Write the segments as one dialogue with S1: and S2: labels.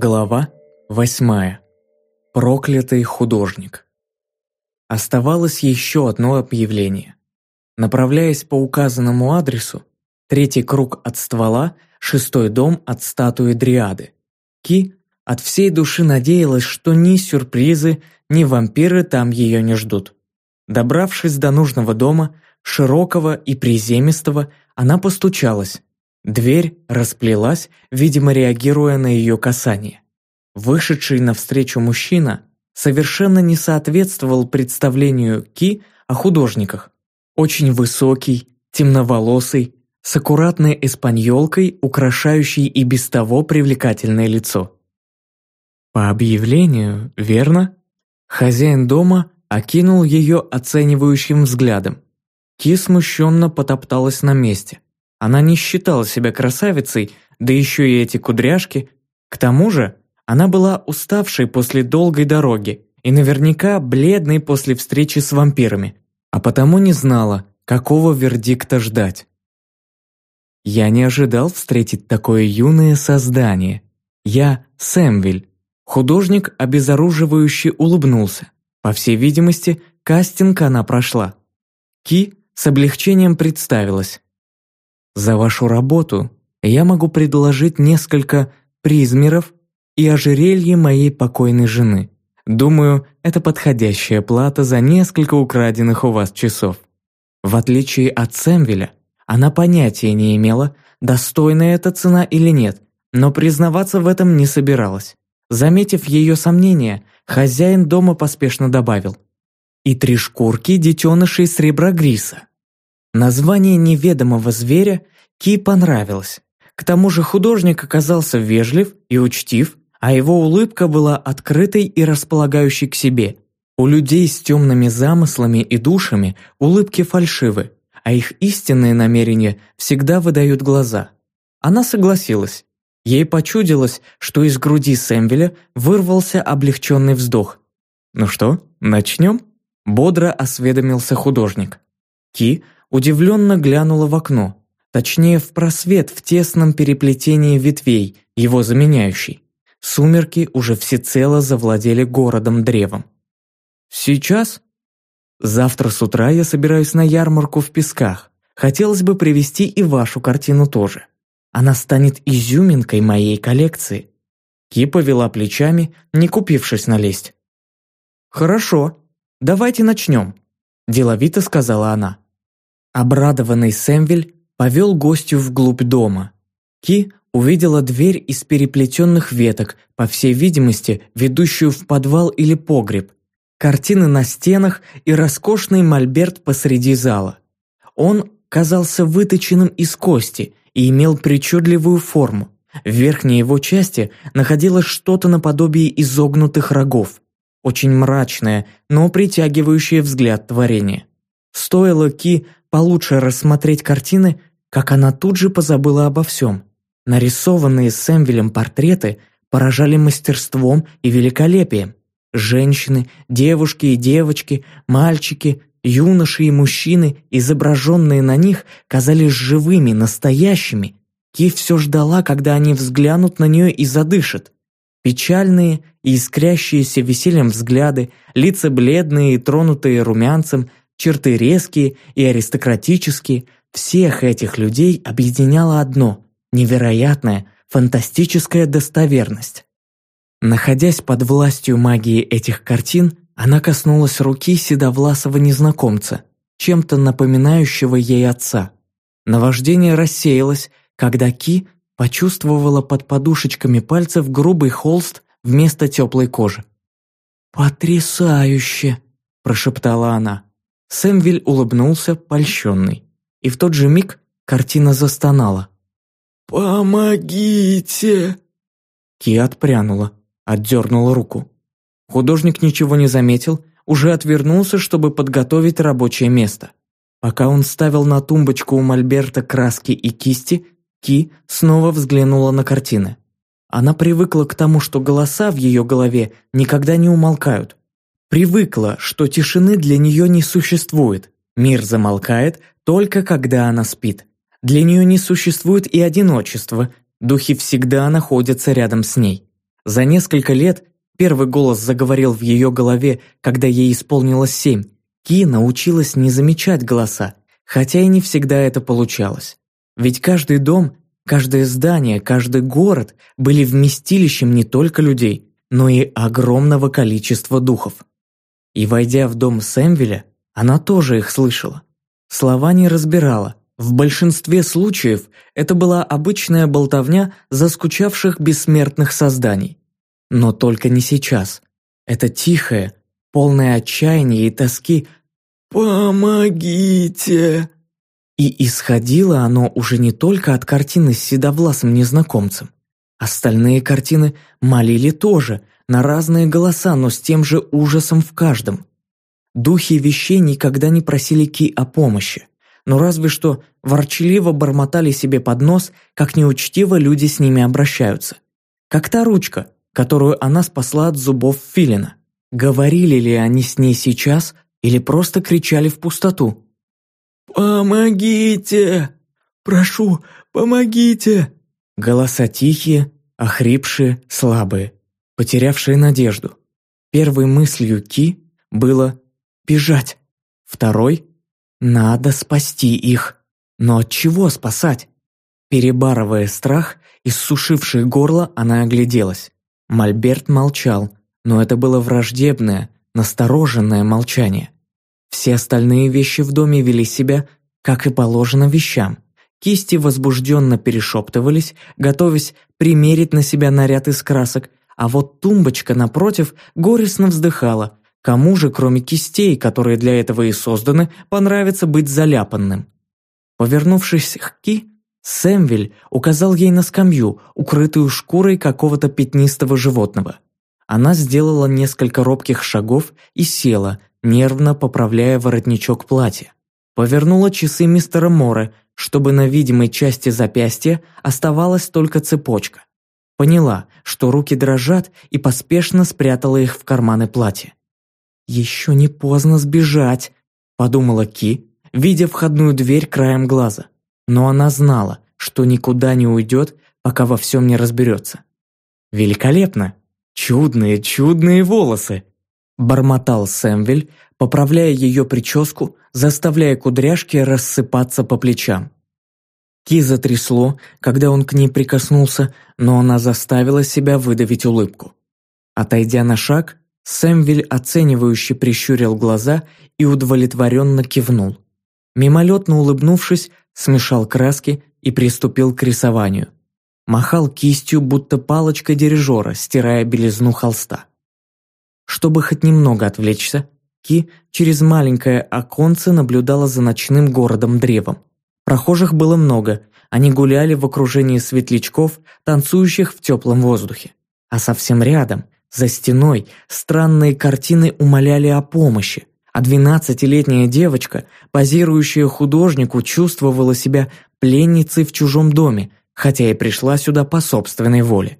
S1: Глава восьмая. Проклятый художник. Оставалось еще одно объявление. Направляясь по указанному адресу, третий круг от ствола, шестой дом от статуи Дриады. Ки от всей души надеялась, что ни сюрпризы, ни вампиры там ее не ждут. Добравшись до нужного дома, широкого и приземистого, она постучалась, Дверь расплелась, видимо, реагируя на ее касание. Вышедший навстречу мужчина совершенно не соответствовал представлению Ки о художниках. Очень высокий, темноволосый, с аккуратной эспаньолкой, украшающей и без того привлекательное лицо. По объявлению, верно? Хозяин дома окинул ее оценивающим взглядом. Ки смущенно потопталась на месте. Она не считала себя красавицей, да еще и эти кудряшки. К тому же она была уставшей после долгой дороги и наверняка бледной после встречи с вампирами, а потому не знала, какого вердикта ждать. Я не ожидал встретить такое юное создание. Я Сэмвиль. Художник обезоруживающе улыбнулся. По всей видимости, кастинг она прошла. Ки с облегчением представилась. За вашу работу я могу предложить несколько призмеров и ожерелье моей покойной жены. Думаю, это подходящая плата за несколько украденных у вас часов. В отличие от Сэмвеля, она понятия не имела, достойная эта цена или нет, но признаваться в этом не собиралась. Заметив ее сомнения, хозяин дома поспешно добавил. «И три шкурки детенышей среброгриса. Название неведомого зверя Ки понравилось. К тому же художник оказался вежлив и учтив, а его улыбка была открытой и располагающей к себе. У людей с темными замыслами и душами улыбки фальшивы, а их истинные намерения всегда выдают глаза. Она согласилась. Ей почудилось, что из груди Сэмвеля вырвался облегченный вздох. «Ну что, начнем?» Бодро осведомился художник. Ки удивленно глянула в окно, точнее в просвет в тесном переплетении ветвей, его заменяющий. Сумерки уже всецело завладели городом-древом. «Сейчас?» «Завтра с утра я собираюсь на ярмарку в Песках. Хотелось бы привести и вашу картину тоже. Она станет изюминкой моей коллекции». Ки повела плечами, не купившись налезть. «Хорошо, давайте начнем», – деловито сказала она. Обрадованный Сэмвиль повел гостю вглубь дома. Ки увидела дверь из переплетенных веток, по всей видимости, ведущую в подвал или погреб, картины на стенах и роскошный мольберт посреди зала. Он казался выточенным из кости и имел причудливую форму. В верхней его части находилось что-то наподобие изогнутых рогов. Очень мрачное, но притягивающее взгляд творение. Стоило Ки получше рассмотреть картины, как она тут же позабыла обо всем. Нарисованные Сэмвилем портреты поражали мастерством и великолепием. Женщины, девушки и девочки, мальчики, юноши и мужчины, изображенные на них, казались живыми, настоящими. Ки все ждала, когда они взглянут на нее и задышат. Печальные и искрящиеся весельем взгляды, лица бледные и тронутые румянцем, черты резкие и аристократические, всех этих людей объединяло одно – невероятная, фантастическая достоверность. Находясь под властью магии этих картин, она коснулась руки седовласого незнакомца, чем-то напоминающего ей отца. Наваждение рассеялось, когда Ки почувствовала под подушечками пальцев грубый холст вместо теплой кожи. «Потрясающе!» – прошептала она. Сэмвиль улыбнулся, польщенный. И в тот же миг картина застонала. «Помогите!» Ки отпрянула, отдернула руку. Художник ничего не заметил, уже отвернулся, чтобы подготовить рабочее место. Пока он ставил на тумбочку у Мольберта краски и кисти, Ки снова взглянула на картины. Она привыкла к тому, что голоса в ее голове никогда не умолкают. Привыкла, что тишины для нее не существует. Мир замолкает только когда она спит. Для нее не существует и одиночества, духи всегда находятся рядом с ней. За несколько лет первый голос заговорил в ее голове, когда ей исполнилось семь. Ки научилась не замечать голоса, хотя и не всегда это получалось. Ведь каждый дом, каждое здание, каждый город были вместилищем не только людей, но и огромного количества духов. И войдя в дом Сэмвеля, она тоже их слышала. Слова не разбирала. В большинстве случаев это была обычная болтовня заскучавших бессмертных созданий. Но только не сейчас. Это тихое, полное отчаяния и тоски «Помогите!» И исходило оно уже не только от картины с седовласым незнакомцем. Остальные картины молили тоже, на разные голоса, но с тем же ужасом в каждом. Духи вещей никогда не просили Ки о помощи, но разве что ворчливо бормотали себе под нос, как неучтиво люди с ними обращаются. Как та ручка, которую она спасла от зубов Филина. Говорили ли они с ней сейчас или просто кричали в пустоту? «Помогите! Прошу, помогите!» Голоса тихие, охрипшие, слабые, потерявшие надежду. Первой мыслью Ки было «бежать», второй «надо спасти их». Но от чего спасать? Перебарывая страх, иссушивший горло, она огляделась. Мольберт молчал, но это было враждебное, настороженное молчание. Все остальные вещи в доме вели себя, как и положено вещам. Кисти возбужденно перешептывались, готовясь примерить на себя наряд из красок, а вот тумбочка напротив горестно вздыхала. Кому же, кроме кистей, которые для этого и созданы, понравится быть заляпанным? Повернувшись к Ки, Сэмвиль указал ей на скамью, укрытую шкурой какого-то пятнистого животного. Она сделала несколько робких шагов и села, нервно поправляя воротничок платья. Повернула часы мистера Мора, чтобы на видимой части запястья оставалась только цепочка. Поняла, что руки дрожат, и поспешно спрятала их в карманы платья. «Еще не поздно сбежать», – подумала Ки, видя входную дверь краем глаза. Но она знала, что никуда не уйдет, пока во всем не разберется. «Великолепно! Чудные, чудные волосы!» Бормотал Сэмвель, поправляя ее прическу, заставляя кудряшки рассыпаться по плечам. Ки затрясло, когда он к ней прикоснулся, но она заставила себя выдавить улыбку. Отойдя на шаг, Сэмвиль оценивающе прищурил глаза и удовлетворенно кивнул. Мимолетно улыбнувшись, смешал краски и приступил к рисованию. Махал кистью, будто палочкой дирижера, стирая белизну холста. Чтобы хоть немного отвлечься, Ки через маленькое оконце наблюдала за ночным городом-древом. Прохожих было много, они гуляли в окружении светлячков, танцующих в теплом воздухе. А совсем рядом, за стеной, странные картины умоляли о помощи, а двенадцатилетняя девочка, позирующая художнику, чувствовала себя пленницей в чужом доме, хотя и пришла сюда по собственной воле.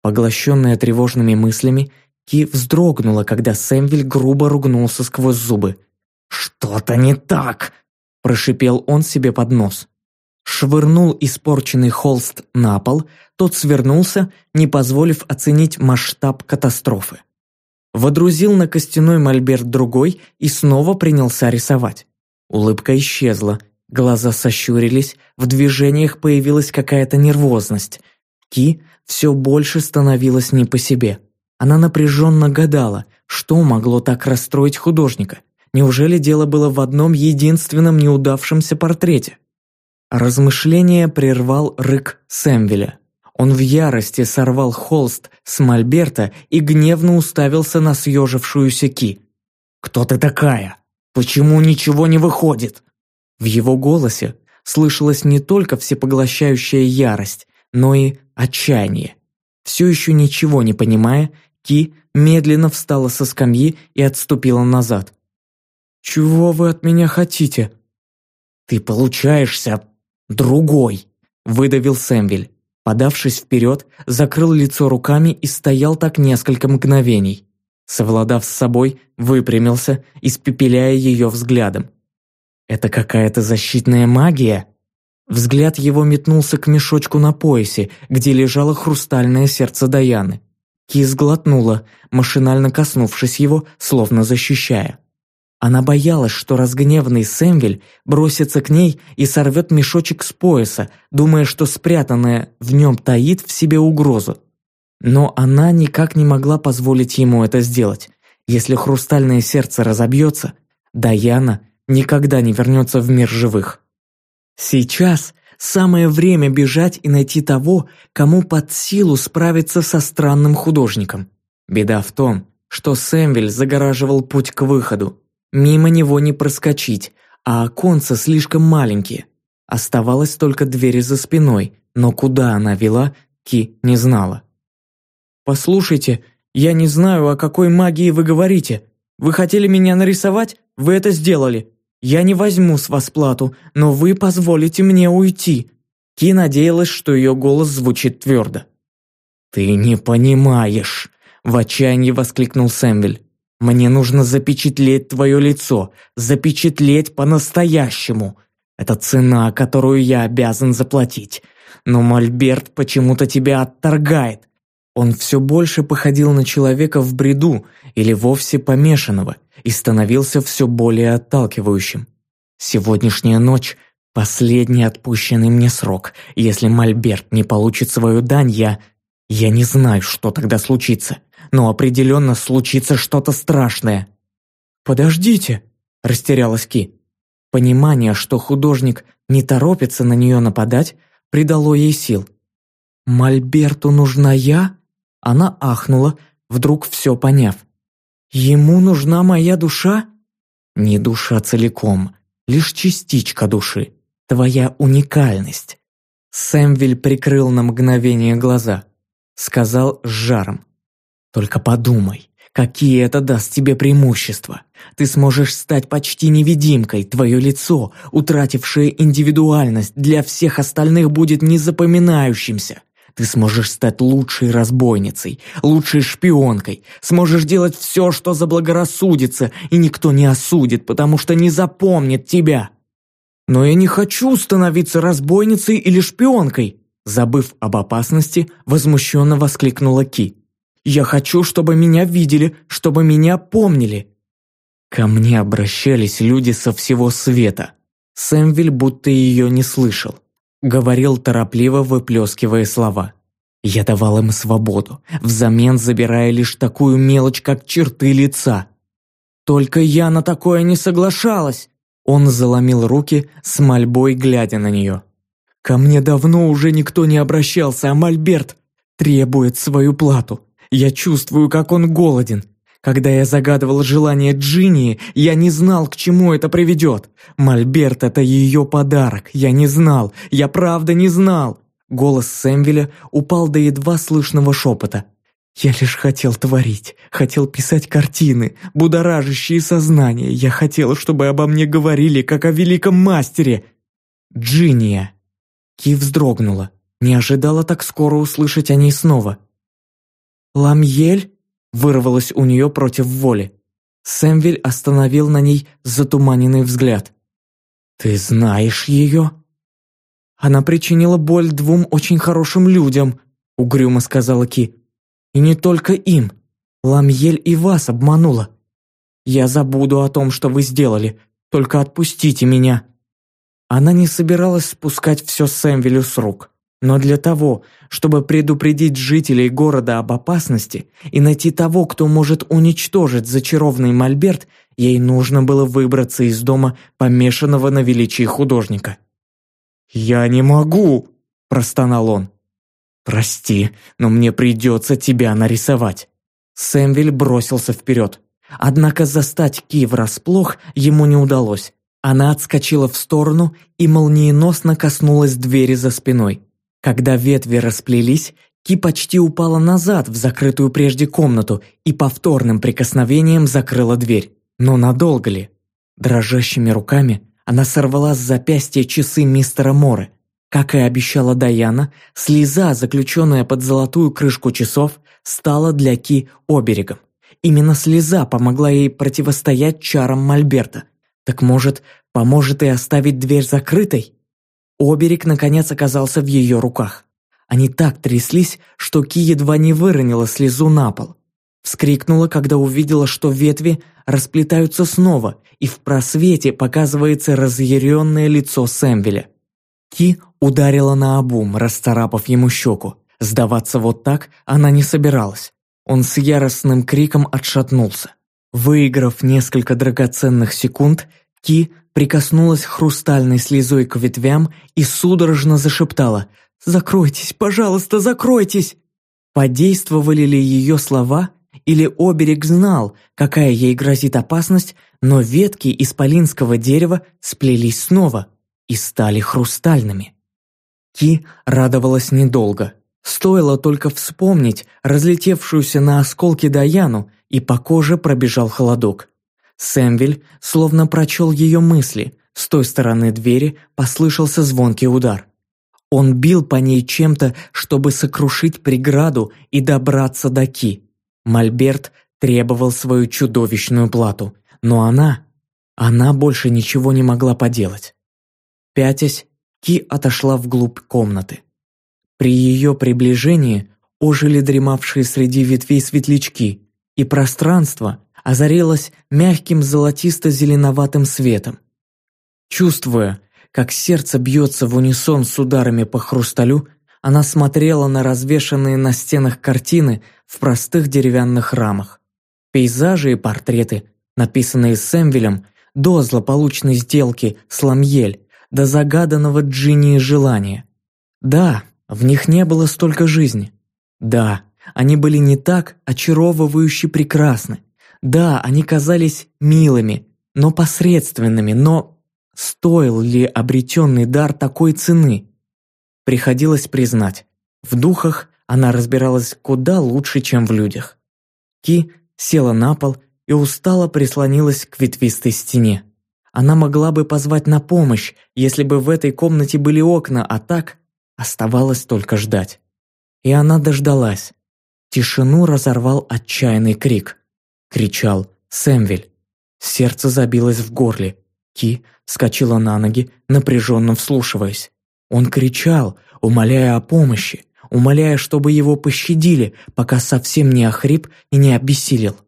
S1: Поглощенная тревожными мыслями, Ки вздрогнула, когда Сэмвиль грубо ругнулся сквозь зубы. «Что-то не так!» Прошипел он себе под нос. Швырнул испорченный холст на пол, тот свернулся, не позволив оценить масштаб катастрофы. Водрузил на костяной мольберт другой и снова принялся рисовать. Улыбка исчезла, глаза сощурились, в движениях появилась какая-то нервозность. Ки все больше становилась не по себе. Она напряженно гадала, что могло так расстроить художника – Неужели дело было в одном единственном неудавшемся портрете? Размышление прервал рык Сэмвеля. Он в ярости сорвал холст с мольберта и гневно уставился на съежившуюся Ки. «Кто ты такая? Почему ничего не выходит?» В его голосе слышалась не только всепоглощающая ярость, но и отчаяние. Все еще ничего не понимая, Ки медленно встала со скамьи и отступила назад. «Чего вы от меня хотите?» «Ты получаешься другой», – выдавил Сэмвиль. Подавшись вперед, закрыл лицо руками и стоял так несколько мгновений. Совладав с собой, выпрямился, испепеляя ее взглядом. «Это какая-то защитная магия?» Взгляд его метнулся к мешочку на поясе, где лежало хрустальное сердце Даяны. Ки сглотнула, машинально коснувшись его, словно защищая. Она боялась, что разгневанный Сэмвель бросится к ней и сорвет мешочек с пояса, думая, что спрятанное в нем таит в себе угрозу. Но она никак не могла позволить ему это сделать. Если хрустальное сердце разобьется, Даяна никогда не вернется в мир живых. Сейчас самое время бежать и найти того, кому под силу справиться со странным художником. Беда в том, что Сэмвель загораживал путь к выходу. Мимо него не проскочить, а оконца слишком маленькие. Оставалась только дверь за спиной, но куда она вела, Ки не знала. «Послушайте, я не знаю, о какой магии вы говорите. Вы хотели меня нарисовать? Вы это сделали. Я не возьму с вас плату, но вы позволите мне уйти». Ки надеялась, что ее голос звучит твердо. «Ты не понимаешь», – в отчаянии воскликнул Сэмвель. Мне нужно запечатлеть твое лицо, запечатлеть по-настоящему. Это цена, которую я обязан заплатить. Но Мольберт почему-то тебя отторгает. Он все больше походил на человека в бреду или вовсе помешанного и становился все более отталкивающим. Сегодняшняя ночь – последний отпущенный мне срок. Если Мольберт не получит свою дань, я... Я не знаю, что тогда случится но определенно случится что-то страшное. «Подождите!» – растерялась Ки. Понимание, что художник не торопится на нее нападать, придало ей сил. «Мольберту нужна я?» Она ахнула, вдруг все поняв. «Ему нужна моя душа?» «Не душа целиком, лишь частичка души, твоя уникальность». Сэмвиль прикрыл на мгновение глаза. Сказал с жаром. Только подумай, какие это даст тебе преимущества. Ты сможешь стать почти невидимкой, твое лицо, утратившее индивидуальность, для всех остальных будет незапоминающимся. Ты сможешь стать лучшей разбойницей, лучшей шпионкой, сможешь делать все, что заблагорассудится, и никто не осудит, потому что не запомнит тебя. Но я не хочу становиться разбойницей или шпионкой, забыв об опасности, возмущенно воскликнула Ки. Я хочу, чтобы меня видели, чтобы меня помнили». Ко мне обращались люди со всего света. Сэмвиль будто ее не слышал. Говорил торопливо, выплескивая слова. Я давал им свободу, взамен забирая лишь такую мелочь, как черты лица. Только я на такое не соглашалась. Он заломил руки с мольбой, глядя на нее. Ко мне давно уже никто не обращался, а Мольберт требует свою плату. Я чувствую, как он голоден. Когда я загадывал желание Джинни, я не знал, к чему это приведет. Мольберт – это ее подарок. Я не знал. Я правда не знал. Голос Сэмвеля упал до едва слышного шепота. Я лишь хотел творить, хотел писать картины, будоражащие сознание. Я хотел, чтобы обо мне говорили, как о великом мастере. Джиния. Ки вздрогнула. Не ожидала так скоро услышать о ней снова. «Ламьель?» – вырвалось у нее против воли. Сэмвиль остановил на ней затуманенный взгляд. «Ты знаешь ее?» «Она причинила боль двум очень хорошим людям», – угрюмо сказала Ки. «И не только им. Ламьель и вас обманула. Я забуду о том, что вы сделали, только отпустите меня». Она не собиралась спускать все Сэмвилю с рук. Но для того, чтобы предупредить жителей города об опасности и найти того, кто может уничтожить зачарованный мольберт, ей нужно было выбраться из дома помешанного на величии художника. «Я не могу!» – простонал он. «Прости, но мне придется тебя нарисовать». Сэмвиль бросился вперед. Однако застать Ки врасплох ему не удалось. Она отскочила в сторону и молниеносно коснулась двери за спиной. Когда ветви расплелись, Ки почти упала назад в закрытую прежде комнату и повторным прикосновением закрыла дверь. Но надолго ли? Дрожащими руками она сорвала с запястья часы мистера Моры. Как и обещала Даяна, слеза, заключенная под золотую крышку часов, стала для Ки оберегом. Именно слеза помогла ей противостоять чарам Мольберта. Так может, поможет и оставить дверь закрытой? Оберег, наконец, оказался в ее руках. Они так тряслись, что Ки едва не выронила слезу на пол. Вскрикнула, когда увидела, что ветви расплетаются снова, и в просвете показывается разъяренное лицо Сэмвеля. Ки ударила на обум, расцарапав ему щеку. Сдаваться вот так она не собиралась. Он с яростным криком отшатнулся. Выиграв несколько драгоценных секунд, Ки прикоснулась хрустальной слезой к ветвям и судорожно зашептала «Закройтесь, пожалуйста, закройтесь!» Подействовали ли ее слова, или Оберег знал, какая ей грозит опасность, но ветки исполинского дерева сплелись снова и стали хрустальными. Ки радовалась недолго. Стоило только вспомнить разлетевшуюся на осколки Даяну, и по коже пробежал холодок. Сэмвель словно прочел ее мысли, с той стороны двери послышался звонкий удар. Он бил по ней чем-то, чтобы сокрушить преграду и добраться до Ки. Мольберт требовал свою чудовищную плату, но она... Она больше ничего не могла поделать. Пятясь, Ки отошла вглубь комнаты. При ее приближении ожили дремавшие среди ветвей светлячки, и пространство озарилось мягким золотисто-зеленоватым светом. Чувствуя, как сердце бьется в унисон с ударами по хрусталю, она смотрела на развешанные на стенах картины в простых деревянных рамах. Пейзажи и портреты, написанные Сэмвелем до злополучной сделки с Ламьель, до загаданного Джинни желания. Да, в них не было столько жизни. Да, они были не так очаровывающе прекрасны. Да, они казались милыми, но посредственными, но стоил ли обретенный дар такой цены? Приходилось признать, в духах она разбиралась куда лучше, чем в людях. Ки села на пол и устало прислонилась к ветвистой стене. Она могла бы позвать на помощь, если бы в этой комнате были окна, а так оставалось только ждать. И она дождалась. Тишину разорвал отчаянный крик. Кричал Сэмвель. Сердце забилось в горле. Ки вскочила на ноги, напряженно вслушиваясь. Он кричал, умоляя о помощи, умоляя, чтобы его пощадили, пока совсем не охрип и не обессилел.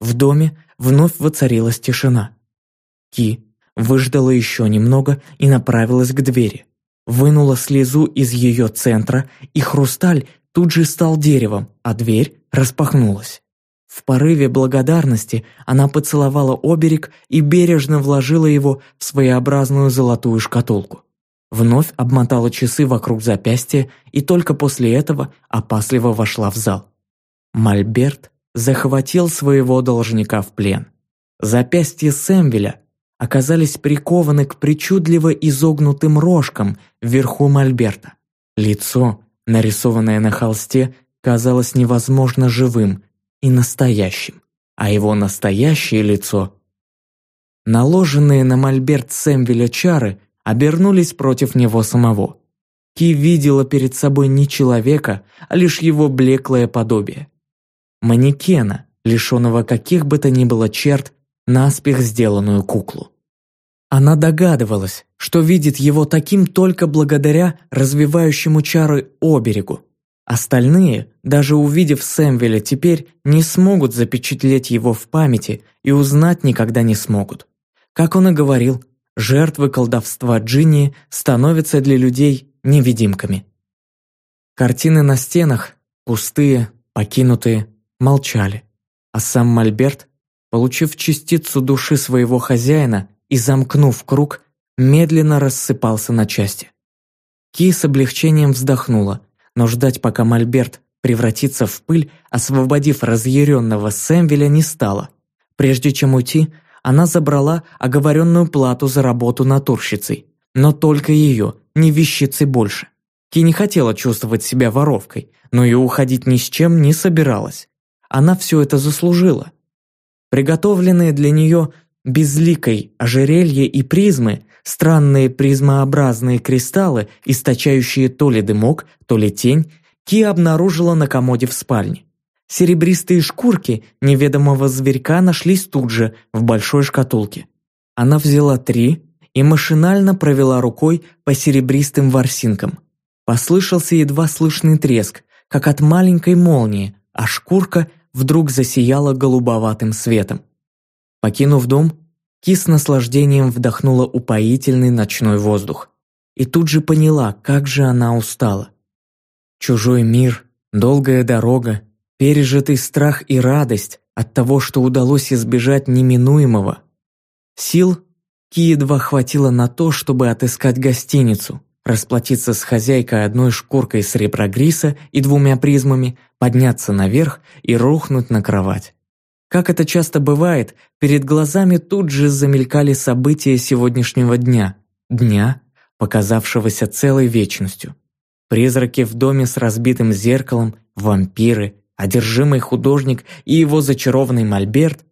S1: В доме вновь воцарилась тишина. Ки выждала еще немного и направилась к двери. Вынула слезу из ее центра, и хрусталь тут же стал деревом, а дверь распахнулась. В порыве благодарности она поцеловала оберег и бережно вложила его в своеобразную золотую шкатулку вновь обмотала часы вокруг запястья и только после этого опасливо вошла в зал. Мольберт захватил своего должника в плен. Запястья Сэмвеля оказались прикованы к причудливо изогнутым рожкам вверху Мольберта. Лицо, нарисованное на холсте, казалось невозможно живым и настоящим, а его настоящее лицо... Наложенные на Мольберт Сэмвеля чары – обернулись против него самого. Ки видела перед собой не человека, а лишь его блеклое подобие. Манекена, лишенного каких бы то ни было черт, наспех сделанную куклу. Она догадывалась, что видит его таким только благодаря развивающему чары оберегу. Остальные, даже увидев Сэмвеля теперь, не смогут запечатлеть его в памяти и узнать никогда не смогут. Как он и говорил, жертвы колдовства Джинни становятся для людей невидимками. Картины на стенах, пустые, покинутые, молчали, а сам Мольберт, получив частицу души своего хозяина и замкнув круг, медленно рассыпался на части. Ки с облегчением вздохнула, но ждать, пока Мольберт превратится в пыль, освободив разъяренного Сэмвеля, не стала. Прежде чем уйти, она забрала оговоренную плату за работу натурщицей. Но только ее, не вещицы больше. Ки не хотела чувствовать себя воровкой, но и уходить ни с чем не собиралась. Она все это заслужила. Приготовленные для нее безликой ожерелье и призмы, странные призмообразные кристаллы, источающие то ли дымок, то ли тень, Ки обнаружила на комоде в спальне. Серебристые шкурки неведомого зверька нашлись тут же, в большой шкатулке. Она взяла три и машинально провела рукой по серебристым ворсинкам. Послышался едва слышный треск, как от маленькой молнии, а шкурка вдруг засияла голубоватым светом. Покинув дом, Ки с наслаждением вдохнула упоительный ночной воздух и тут же поняла, как же она устала. Чужой мир, долгая дорога, пережитый страх и радость от того, что удалось избежать неминуемого. Сил Ки едва хватило на то, чтобы отыскать гостиницу, расплатиться с хозяйкой одной шкуркой среброгриса и двумя призмами, подняться наверх и рухнуть на кровать. Как это часто бывает, перед глазами тут же замелькали события сегодняшнего дня, дня, показавшегося целой вечностью. Призраки в доме с разбитым зеркалом, вампиры, одержимый художник и его зачарованный мольберт.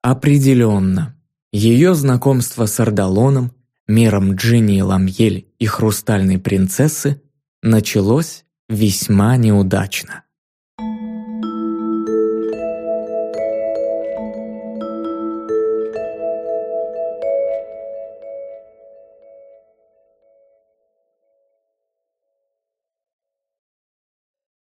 S1: Определенно, ее знакомство с Ардалоном, миром Джинни Ламьель и Хрустальной принцессы началось весьма неудачно.